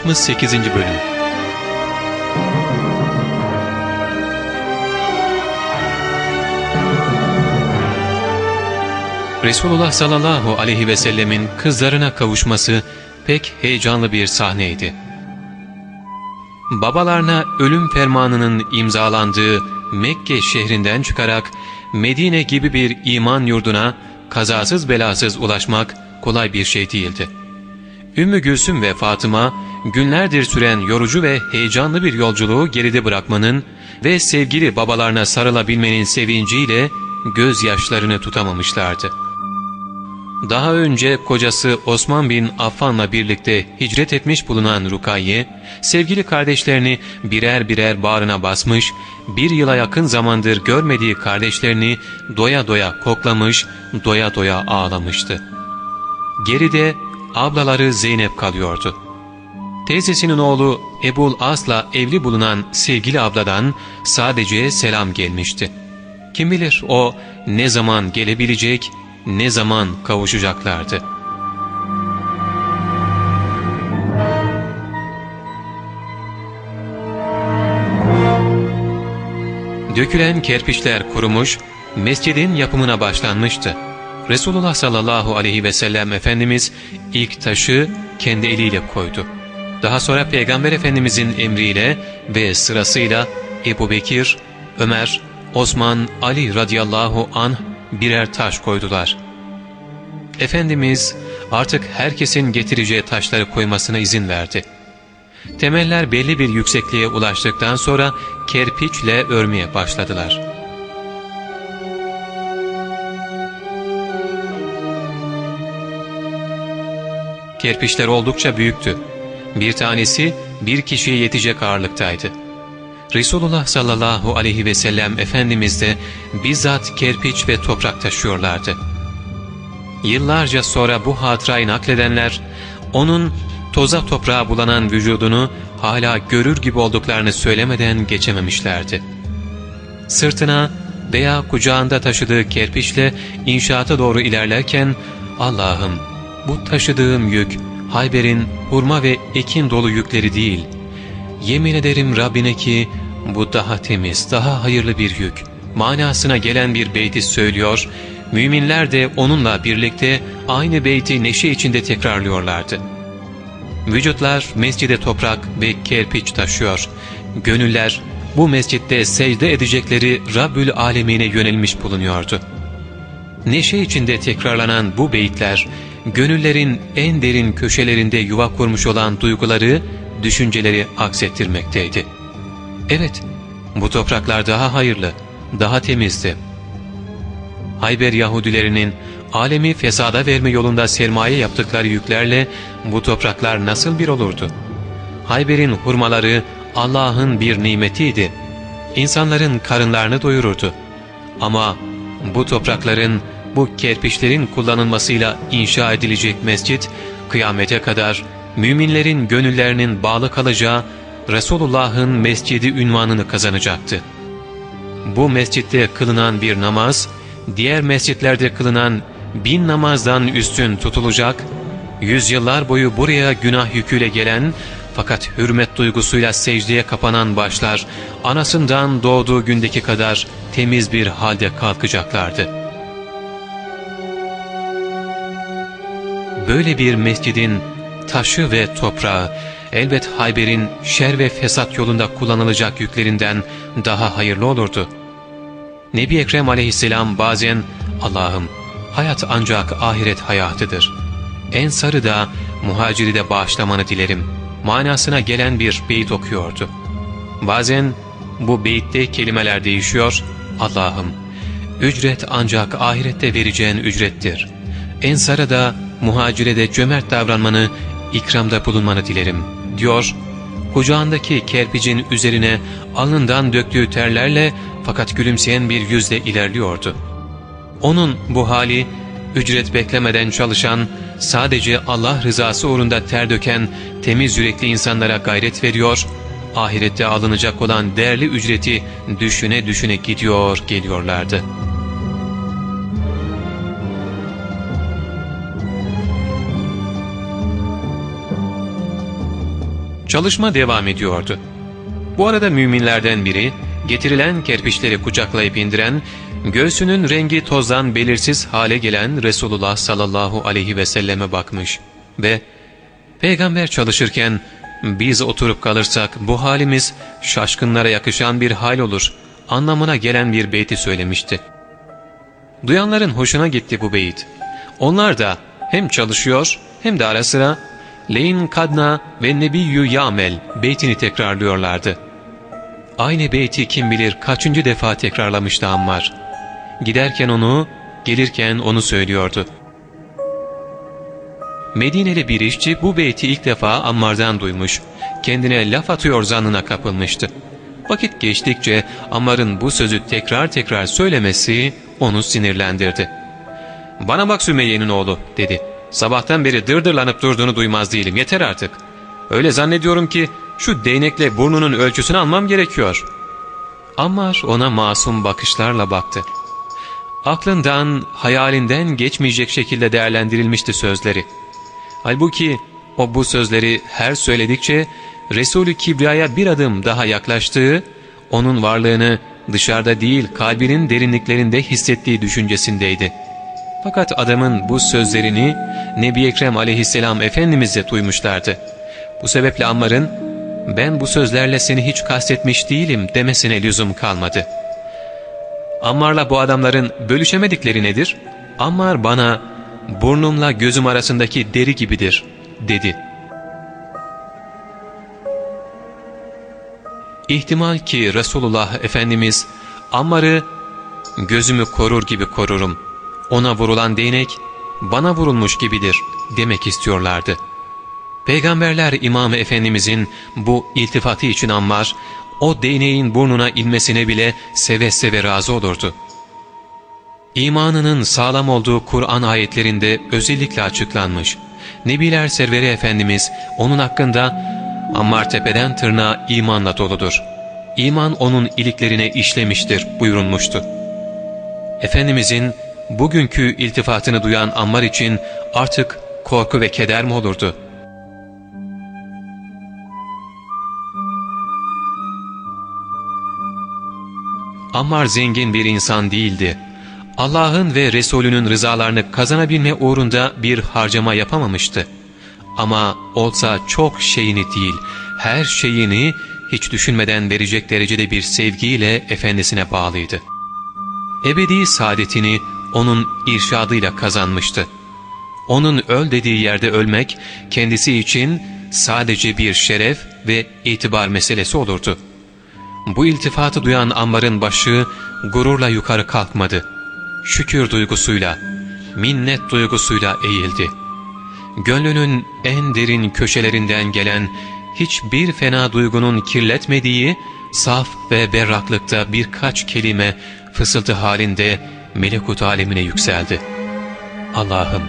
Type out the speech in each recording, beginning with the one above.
68. Bölüm Resulullah sallallahu aleyhi ve sellemin kızlarına kavuşması pek heyecanlı bir sahneydi. Babalarına ölüm fermanının imzalandığı Mekke şehrinden çıkarak Medine gibi bir iman yurduna kazasız belasız ulaşmak kolay bir şey değildi. Ümmü Gülsüm ve Fatıma günlerdir süren yorucu ve heyecanlı bir yolculuğu geride bırakmanın ve sevgili babalarına sarılabilmenin sevinciyle gözyaşlarını tutamamışlardı. Daha önce kocası Osman bin Affan'la birlikte hicret etmiş bulunan Rukayye, sevgili kardeşlerini birer birer bağrına basmış, bir yıla yakın zamandır görmediği kardeşlerini doya doya koklamış, doya doya ağlamıştı. Geride ablaları Zeynep kalıyordu. Teyzesinin oğlu Ebul As'la evli bulunan sevgili abladan sadece selam gelmişti. Kim bilir o ne zaman gelebilecek, ne zaman kavuşacaklardı. Dökülen kerpiçler kurumuş, mescidin yapımına başlanmıştı. Resulullah sallallahu aleyhi ve sellem Efendimiz ilk taşı kendi eliyle koydu. Daha sonra Peygamber Efendimizin emriyle ve sırasıyla Ebu Bekir, Ömer, Osman, Ali radıyallahu anh birer taş koydular. Efendimiz artık herkesin getireceği taşları koymasına izin verdi. Temeller belli bir yüksekliğe ulaştıktan sonra kerpiçle örmeye başladılar. Kerpiçler oldukça büyüktü. Bir tanesi bir kişiye yetecek ağırlıktaydı. Resulullah sallallahu aleyhi ve sellem Efendimiz de bizzat kerpiç ve toprak taşıyorlardı. Yıllarca sonra bu hatırayı nakledenler, onun toza toprağa bulanan vücudunu hala görür gibi olduklarını söylemeden geçememişlerdi. Sırtına veya kucağında taşıdığı kerpiçle inşaata doğru ilerlerken, Allah'ım bu taşıdığım yük Hayber'in hurma ve ekin dolu yükleri değil, yemin ederim Rabbine ki bu daha temiz, daha hayırlı bir yük, manasına gelen bir beyti söylüyor, müminler de onunla birlikte aynı beyti neşe içinde tekrarlıyorlardı. Vücutlar mescide toprak ve kerpiç taşıyor, gönüller bu mescitte secde edecekleri Rabbül Alemine yönelmiş bulunuyordu. Neşe içinde tekrarlanan bu beyitler, gönüllerin en derin köşelerinde yuva kurmuş olan duyguları, düşünceleri aksettirmekteydi. Evet, bu topraklar daha hayırlı, daha temizdi. Hayber Yahudilerinin alemi fesada verme yolunda sermaye yaptıkları yüklerle bu topraklar nasıl bir olurdu? Hayber'in hurmaları Allah'ın bir nimetiydi. İnsanların karınlarını doyururdu. Ama bu toprakların, bu kerpiçlerin kullanılmasıyla inşa edilecek mescit, kıyamete kadar müminlerin gönüllerinin bağlı kalacağı Resulullah'ın mescidi ünvanını kazanacaktı. Bu mescitte kılınan bir namaz, diğer mescitlerde kılınan bin namazdan üstün tutulacak, yüzyıllar boyu buraya günah yüküyle gelen fakat hürmet duygusuyla secdeye kapanan başlar, anasından doğduğu gündeki kadar temiz bir halde kalkacaklardı. Böyle bir mescidin taşı ve toprağı, elbet Hayber'in şer ve fesat yolunda kullanılacak yüklerinden daha hayırlı olurdu. Nebi Ekrem aleyhisselam bazen Allah'ım hayat ancak ahiret hayatıdır. Ensarı da muhaciri de bağışlamanı dilerim. Manasına gelen bir beyit okuyordu. Bazen bu beyitte kelimeler değişiyor. Allah'ım ücret ancak ahirette vereceğin ücrettir. Ensara da muhacire de cömert davranmanı, ikramda bulunmanı dilerim.'' diyor, kucağındaki kerpicin üzerine alnından döktüğü terlerle fakat gülümseyen bir yüzle ilerliyordu. Onun bu hali, ücret beklemeden çalışan, sadece Allah rızası uğrunda ter döken temiz yürekli insanlara gayret veriyor, ahirette alınacak olan değerli ücreti düşüne düşüne gidiyor geliyorlardı.'' Çalışma devam ediyordu. Bu arada müminlerden biri getirilen kerpiçleri kucaklayıp indiren, göğsünün rengi tozdan belirsiz hale gelen Resulullah sallallahu aleyhi ve selleme bakmış ve Peygamber çalışırken biz oturup kalırsak bu halimiz şaşkınlara yakışan bir hal olur anlamına gelen bir beyti söylemişti. Duyanların hoşuna gitti bu beyit. Onlar da hem çalışıyor hem de ara sıra Leyn kadna ve nebiyyü yamel beytini tekrarlıyorlardı. Aynı beyti kim bilir kaçıncı defa tekrarlamıştı Ammar. Giderken onu, gelirken onu söylüyordu. Medineli bir işçi bu beyti ilk defa Ammar'dan duymuş, kendine laf atıyor zannına kapılmıştı. Vakit geçtikçe Ammar'ın bu sözü tekrar tekrar söylemesi onu sinirlendirdi. ''Bana bak Sümeyye'nin oğlu'' dedi. ''Sabahtan beri dırdırlanıp durduğunu duymaz değilim, yeter artık. Öyle zannediyorum ki şu değnekle burnunun ölçüsünü almam gerekiyor.'' Ammar ona masum bakışlarla baktı. Aklından, hayalinden geçmeyecek şekilde değerlendirilmişti sözleri. Halbuki o bu sözleri her söyledikçe Resulü Kibriya'ya bir adım daha yaklaştığı, onun varlığını dışarıda değil kalbinin derinliklerinde hissettiği düşüncesindeydi. Fakat adamın bu sözlerini Nebi Ekrem aleyhisselam Efendimiz de duymuşlardı. Bu sebeple Ammar'ın ben bu sözlerle seni hiç kastetmiş değilim demesine lüzum kalmadı. Ammar'la bu adamların bölüşemedikleri nedir? Ammar bana burnumla gözüm arasındaki deri gibidir dedi. İhtimal ki Resulullah Efendimiz Ammar'ı gözümü korur gibi korurum. Ona vurulan değnek bana vurulmuş gibidir demek istiyorlardı. Peygamberler İmam Efendimizin bu iltifatı için Ammar, o değneğin burnuna inmesine bile seve seve razı olurdu. İmanının sağlam olduğu Kur'an ayetlerinde özellikle açıklanmış. Nebiler Serveri Efendimiz onun hakkında Ammar tepeden tırnağa imanla doludur. İman onun iliklerine işlemiştir buyurulmuştu. Efendimizin bugünkü iltifatını duyan Ammar için artık korku ve keder mi olurdu? Ammar zengin bir insan değildi. Allah'ın ve Resulünün rızalarını kazanabilme uğrunda bir harcama yapamamıştı. Ama olsa çok şeyini değil, her şeyini hiç düşünmeden verecek derecede bir sevgiyle efendisine bağlıydı. Ebedi saadetini onun irşadıyla kazanmıştı. Onun öl dediği yerde ölmek kendisi için sadece bir şeref ve itibar meselesi olurdu. Bu iltifatı duyan Ammar'ın başı gururla yukarı kalkmadı. Şükür duygusuyla, minnet duygusuyla eğildi. Gönlünün en derin köşelerinden gelen hiçbir fena duygunun kirletmediği saf ve berraklıkta birkaç kelime fısıltı halinde melekut alemine yükseldi. Allah'ım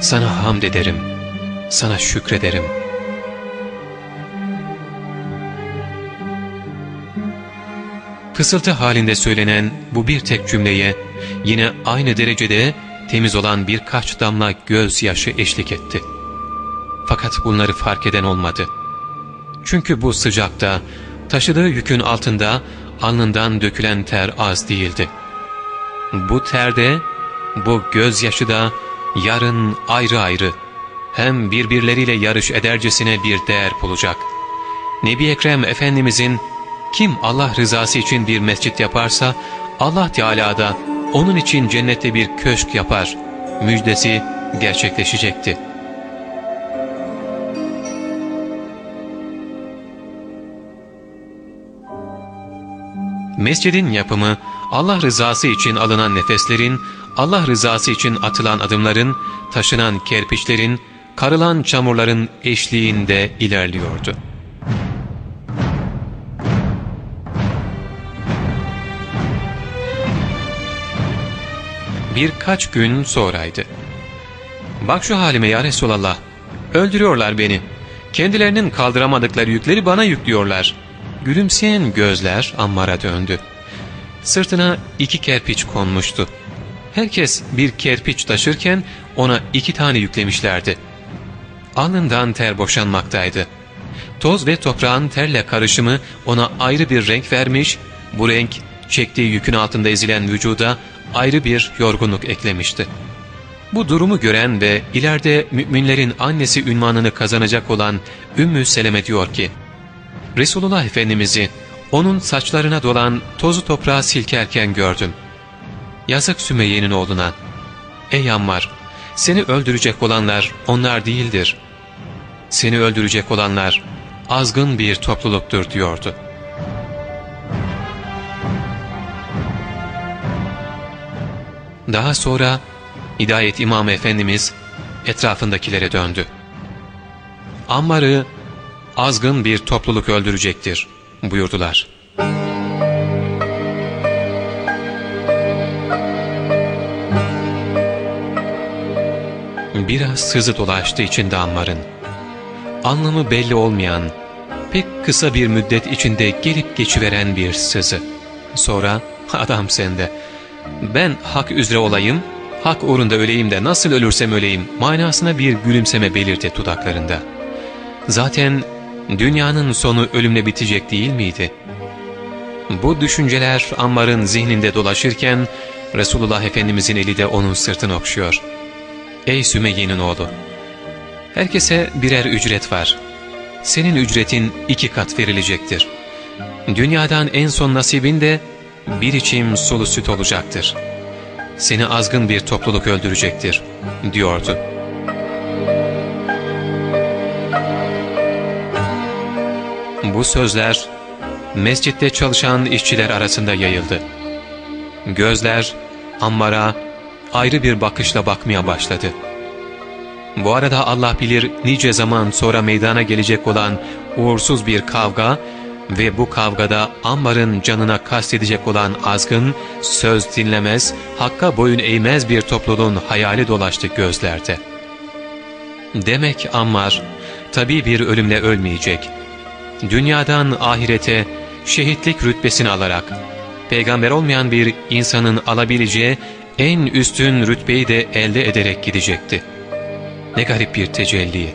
sana hamd ederim, sana şükrederim.'' Fısıltı halinde söylenen bu bir tek cümleye yine aynı derecede temiz olan birkaç damla gözyaşı eşlik etti. Fakat bunları fark eden olmadı. Çünkü bu sıcakta taşıdığı yükün altında alnından dökülen ter az değildi. Bu terde, bu gözyaşı da yarın ayrı ayrı hem birbirleriyle yarış edercesine bir değer bulacak. Nebi Ekrem Efendimizin kim Allah rızası için bir mescit yaparsa Allah Teala da onun için cennette bir köşk yapar. Müjdesi gerçekleşecekti. Mescidin yapımı Allah rızası için alınan nefeslerin, Allah rızası için atılan adımların, taşınan kerpiçlerin, karılan çamurların eşliğinde ilerliyordu. birkaç gün sonraydı. ''Bak şu halime ya Resulallah, öldürüyorlar beni. Kendilerinin kaldıramadıkları yükleri bana yüklüyorlar.'' Gülümseyen gözler Ammar'a döndü. Sırtına iki kerpiç konmuştu. Herkes bir kerpiç taşırken ona iki tane yüklemişlerdi. Alnından ter boşanmaktaydı. Toz ve toprağın terle karışımı ona ayrı bir renk vermiş, bu renk çektiği yükün altında ezilen vücuda ayrı bir yorgunluk eklemişti. Bu durumu gören ve ileride müminlerin annesi ünvanını kazanacak olan Ümmü Seleme diyor ki, Resulullah Efendimiz'i onun saçlarına dolan tozu toprağı silkerken gördüm. Yazık Sümeyye'nin oğluna. Ey Ammar! Seni öldürecek olanlar onlar değildir. Seni öldürecek olanlar azgın bir topluluktur diyordu. Daha sonra Hidayet İmam Efendimiz etrafındakilere döndü. Ammar'ı azgın bir topluluk öldürecektir buyurdular. Biraz sızı dolaştı içinde Ammar'ın. Anlamı belli olmayan, pek kısa bir müddet içinde gelip geçiveren bir sızı. Sonra adam sende. Ben hak üzere olayım, hak uğrunda öleyim de nasıl ölürsem öleyim manasına bir gülümseme belirti dudaklarında. Zaten dünyanın sonu ölümle bitecek değil miydi? Bu düşünceler Ammar'ın zihninde dolaşırken Resulullah Efendimizin eli de onun sırtını okşuyor. Ey Sümeyye'nin oğlu! Herkese birer ücret var. Senin ücretin iki kat verilecektir. Dünyadan en son nasibin de bir içim sulu süt olacaktır. Seni azgın bir topluluk öldürecektir, diyordu. Bu sözler mescitte çalışan işçiler arasında yayıldı. Gözler Ammar'a ayrı bir bakışla bakmaya başladı. Bu arada Allah bilir nice zaman sonra meydana gelecek olan uğursuz bir kavga ve bu kavgada Ammar'ın canına kastedecek olan azgın, söz dinlemez, hakka boyun eğmez bir topluluğun hayali dolaştı gözlerde. Demek Ammar, tabi bir ölümle ölmeyecek. Dünyadan ahirete şehitlik rütbesini alarak, peygamber olmayan bir insanın alabileceği en üstün rütbeyi de elde ederek gidecekti. Ne garip bir tecelli.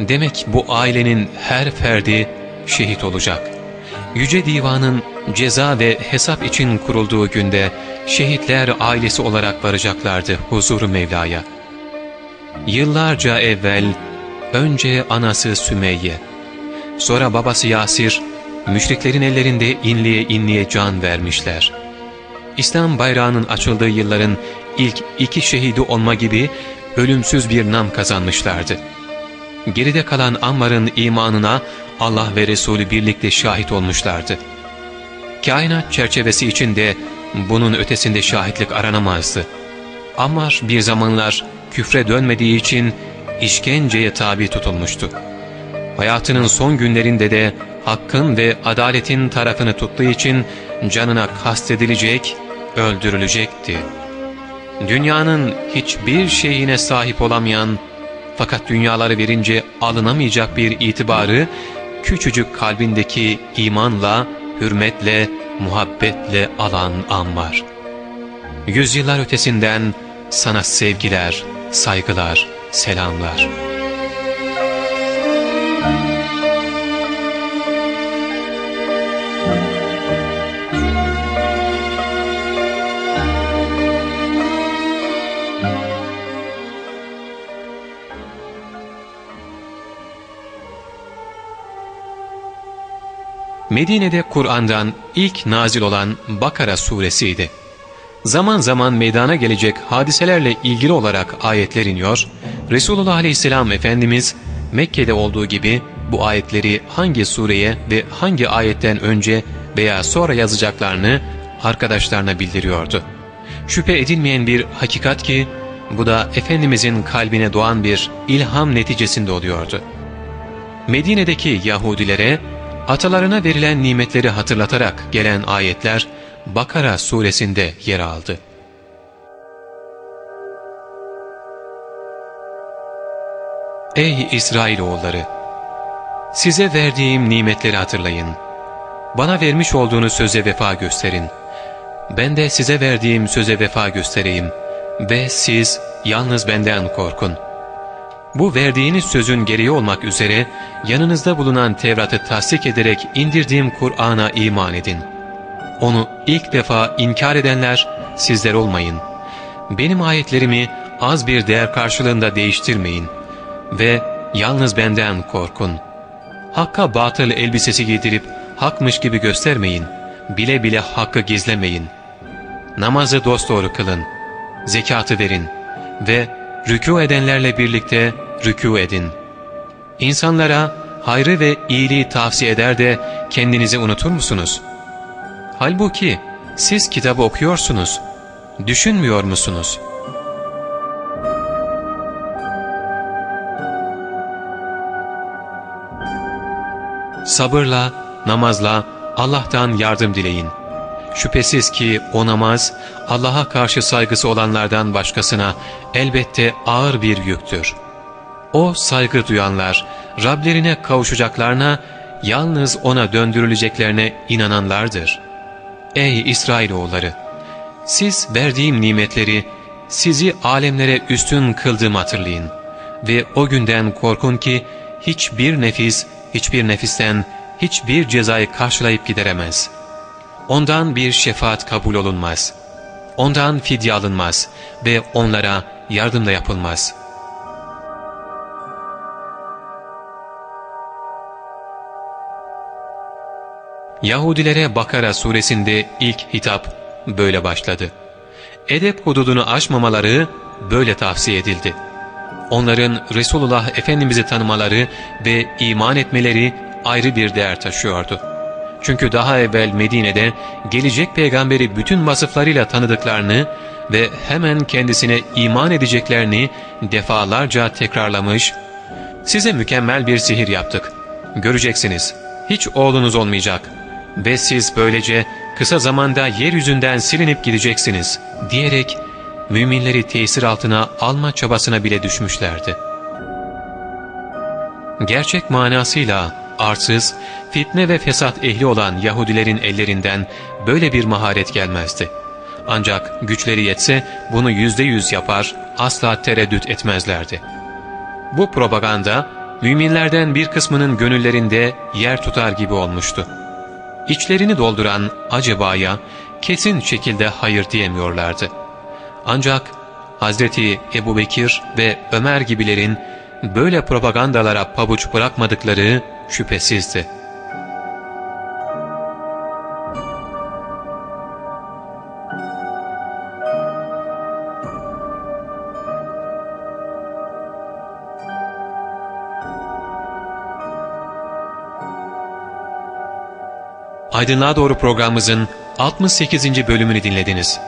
Demek bu ailenin her ferdi şehit olacak. Yüce Divan'ın ceza ve hesap için kurulduğu günde şehitler ailesi olarak varacaklardı huzuru Mevla'ya. Yıllarca evvel önce anası Sümeyye, sonra babası Yasir, müşriklerin ellerinde inliye inliye can vermişler. İslam bayrağının açıldığı yılların ilk iki şehidi olma gibi ölümsüz bir nam kazanmışlardı. Geride kalan Ammar'ın imanına Allah ve Resulü birlikte şahit olmuşlardı. Kainat çerçevesi içinde bunun ötesinde şahitlik aranamazdı. Ammar bir zamanlar küfre dönmediği için işkenceye tabi tutulmuştu. Hayatının son günlerinde de hakkın ve adaletin tarafını tuttuğu için canına kastedilecek, öldürülecekti. Dünyanın hiçbir şeyine sahip olamayan fakat dünyaları verince alınamayacak bir itibarı küçücük kalbindeki imanla, hürmetle, muhabbetle alan Ammar. Yüzyıllar ötesinden sana sevgiler, saygılar, selamlar. Medine'de Kur'an'dan ilk nazil olan Bakara suresiydi. Zaman zaman meydana gelecek hadiselerle ilgili olarak ayetler iniyor, Resulullah Aleyhisselam Efendimiz Mekke'de olduğu gibi bu ayetleri hangi sureye ve hangi ayetten önce veya sonra yazacaklarını arkadaşlarına bildiriyordu. Şüphe edilmeyen bir hakikat ki bu da Efendimizin kalbine doğan bir ilham neticesinde oluyordu. Medine'deki Yahudilere atalarına verilen nimetleri hatırlatarak gelen ayetler Bakara suresinde yer aldı. Ey İsrailoğulları! Size verdiğim nimetleri hatırlayın. Bana vermiş olduğunuz söze vefa gösterin. Ben de size verdiğim söze vefa göstereyim. Ve siz yalnız benden korkun. Bu verdiğiniz sözün gereği olmak üzere yanınızda bulunan Tevrat'ı tasdik ederek indirdiğim Kur'an'a iman edin. Onu ilk defa inkar edenler sizler olmayın. Benim ayetlerimi az bir değer karşılığında değiştirmeyin ve yalnız benden korkun. Hakka batıl elbisesi giydirip hakmış gibi göstermeyin. Bile bile hakkı gizlemeyin. Namazı dosdoğru kılın. Zekatı verin ve rükû edenlerle birlikte rükû edin. İnsanlara hayrı ve iyiliği tavsiye eder de kendinizi unutur musunuz? Halbuki siz kitabı okuyorsunuz, düşünmüyor musunuz? Sabırla, namazla Allah'tan yardım dileyin. Şüphesiz ki o namaz Allah'a karşı saygısı olanlardan başkasına elbette ağır bir yüktür. O saygı duyanlar Rablerine kavuşacaklarına yalnız ona döndürüleceklerine inananlardır. Ey İsrailoğulları! Siz verdiğim nimetleri sizi alemlere üstün kıldığımı hatırlayın ve o günden korkun ki hiçbir nefis hiçbir nefisten hiçbir cezayı karşılayıp gideremez. Ondan bir şefaat kabul olunmaz. Ondan fidye alınmaz ve onlara yardım da yapılmaz. Yahudilere Bakara suresinde ilk hitap böyle başladı. Edep hududunu aşmamaları böyle tavsiye edildi. Onların Resulullah Efendimiz'i tanımaları ve iman etmeleri ayrı bir değer taşıyordu. Çünkü daha evvel Medine'de gelecek peygamberi bütün vasıflarıyla tanıdıklarını ve hemen kendisine iman edeceklerini defalarca tekrarlamış, ''Size mükemmel bir sihir yaptık. Göreceksiniz, hiç oğlunuz olmayacak ve siz böylece kısa zamanda yeryüzünden silinip gideceksiniz.'' diyerek müminleri tesir altına alma çabasına bile düşmüşlerdi. Gerçek manasıyla arsız, fitne ve fesat ehli olan Yahudilerin ellerinden böyle bir maharet gelmezdi. Ancak güçleri yetse bunu yüzde yüz yapar, asla tereddüt etmezlerdi. Bu propaganda, müminlerden bir kısmının gönüllerinde yer tutar gibi olmuştu. İçlerini dolduran acabaya kesin şekilde hayır diyemiyorlardı. Ancak Hazreti Ebu Bekir ve Ömer gibilerin böyle propagandalara pabuç bırakmadıkları şüphesizdi. Aydınlığa Doğru programımızın 68. bölümünü dinlediniz.